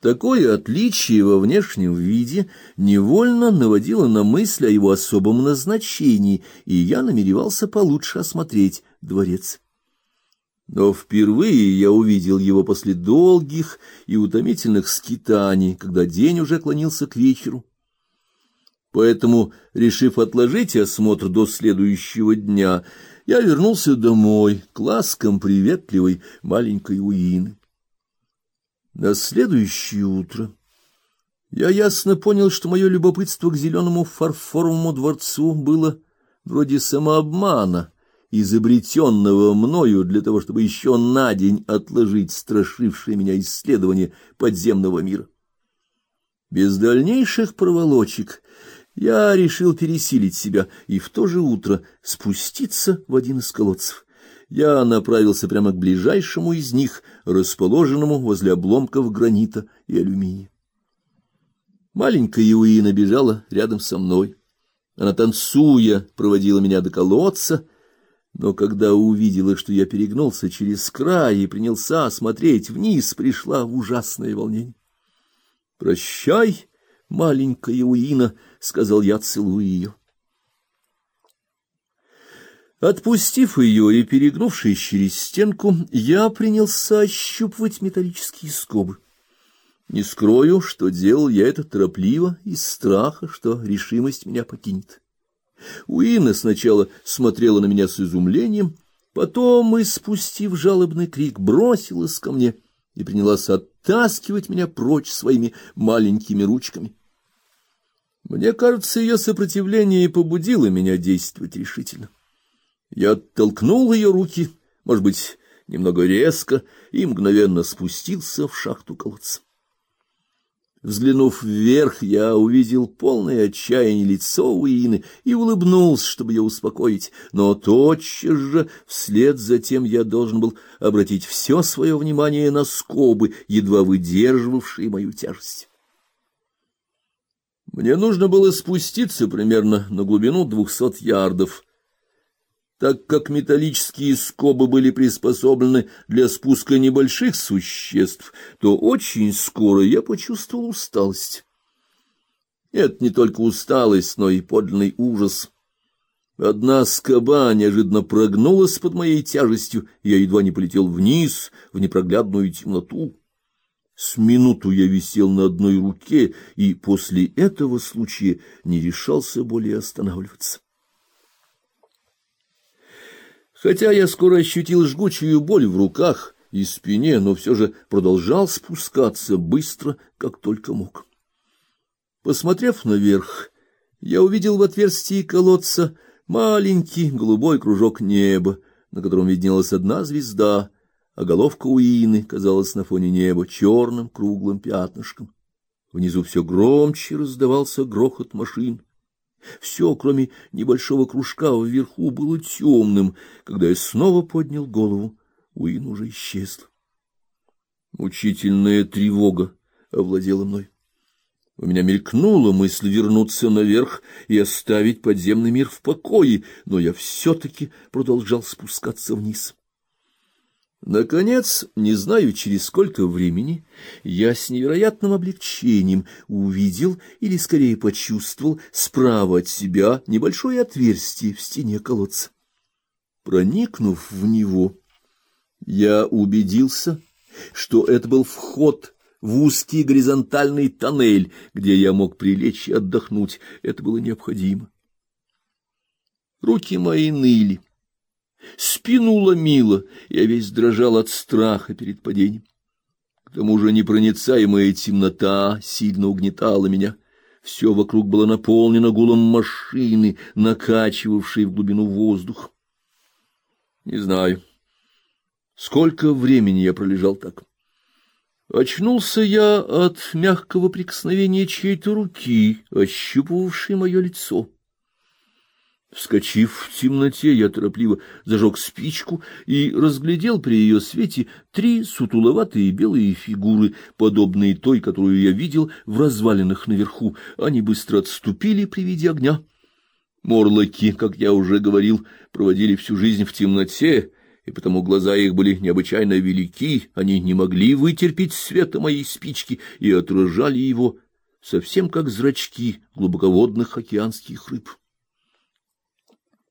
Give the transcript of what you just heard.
Такое отличие во внешнем виде невольно наводило на мысль о его особом назначении, и я намеревался получше осмотреть дворец. Но впервые я увидел его после долгих и утомительных скитаний, когда день уже клонился к вечеру. Поэтому, решив отложить осмотр до следующего дня, я вернулся домой к ласкам приветливой маленькой Уины. На следующее утро я ясно понял, что мое любопытство к зеленому фарфоровому дворцу было вроде самообмана, изобретенного мною для того, чтобы еще на день отложить страшившее меня исследование подземного мира. Без дальнейших проволочек я решил пересилить себя и в то же утро спуститься в один из колодцев я направился прямо к ближайшему из них, расположенному возле обломков гранита и алюминия. Маленькая Уина бежала рядом со мной. Она, танцуя, проводила меня до колодца, но когда увидела, что я перегнулся через край и принялся смотреть вниз, пришла в ужасное волнение. «Прощай, маленькая Уина», — сказал я, целуя ее. Отпустив ее и перегнувшись через стенку, я принялся ощупывать металлические скобы. Не скрою, что делал я это торопливо, из страха, что решимость меня покинет. Уина сначала смотрела на меня с изумлением, потом, испустив жалобный крик, бросилась ко мне и принялась оттаскивать меня прочь своими маленькими ручками. Мне кажется, ее сопротивление и побудило меня действовать решительно. Я оттолкнул ее руки, может быть, немного резко, и мгновенно спустился в шахту колодца. Взглянув вверх, я увидел полное отчаяние лицо Уины и улыбнулся, чтобы ее успокоить, но тотчас же вслед за тем я должен был обратить все свое внимание на скобы, едва выдерживавшие мою тяжесть. Мне нужно было спуститься примерно на глубину двухсот ярдов, так как металлические скобы были приспособлены для спуска небольших существ, то очень скоро я почувствовал усталость. Это не только усталость, но и подлинный ужас. Одна скоба неожиданно прогнулась под моей тяжестью, я едва не полетел вниз в непроглядную темноту. С минуту я висел на одной руке, и после этого случая не решался более останавливаться. Хотя я скоро ощутил жгучую боль в руках и спине, но все же продолжал спускаться быстро, как только мог. Посмотрев наверх, я увидел в отверстии колодца маленький голубой кружок неба, на котором виднелась одна звезда, а головка Уины казалась на фоне неба черным круглым пятнышком. Внизу все громче раздавался грохот машин. Все, кроме небольшого кружка вверху, было темным. Когда я снова поднял голову, Уин уже исчезла. Мучительная тревога овладела мной. У меня мелькнула мысль вернуться наверх и оставить подземный мир в покое, но я все-таки продолжал спускаться вниз. Наконец, не знаю через сколько времени, я с невероятным облегчением увидел или скорее почувствовал справа от себя небольшое отверстие в стене колодца. Проникнув в него, я убедился, что это был вход в узкий горизонтальный тоннель, где я мог прилечь и отдохнуть. Это было необходимо. Руки мои ныли. Спину ломило, я весь дрожал от страха перед падением. К тому же непроницаемая темнота сильно угнетала меня. Все вокруг было наполнено гулом машины, накачивавшей в глубину воздух. Не знаю, сколько времени я пролежал так. Очнулся я от мягкого прикосновения чьей-то руки, ощупывавшей мое лицо. Вскочив в темноте, я торопливо зажег спичку и разглядел при ее свете три сутуловатые белые фигуры, подобные той, которую я видел в развалинах наверху. Они быстро отступили при виде огня. Морлоки, как я уже говорил, проводили всю жизнь в темноте, и потому глаза их были необычайно велики, они не могли вытерпеть света моей спички и отражали его совсем как зрачки глубоководных океанских рыб.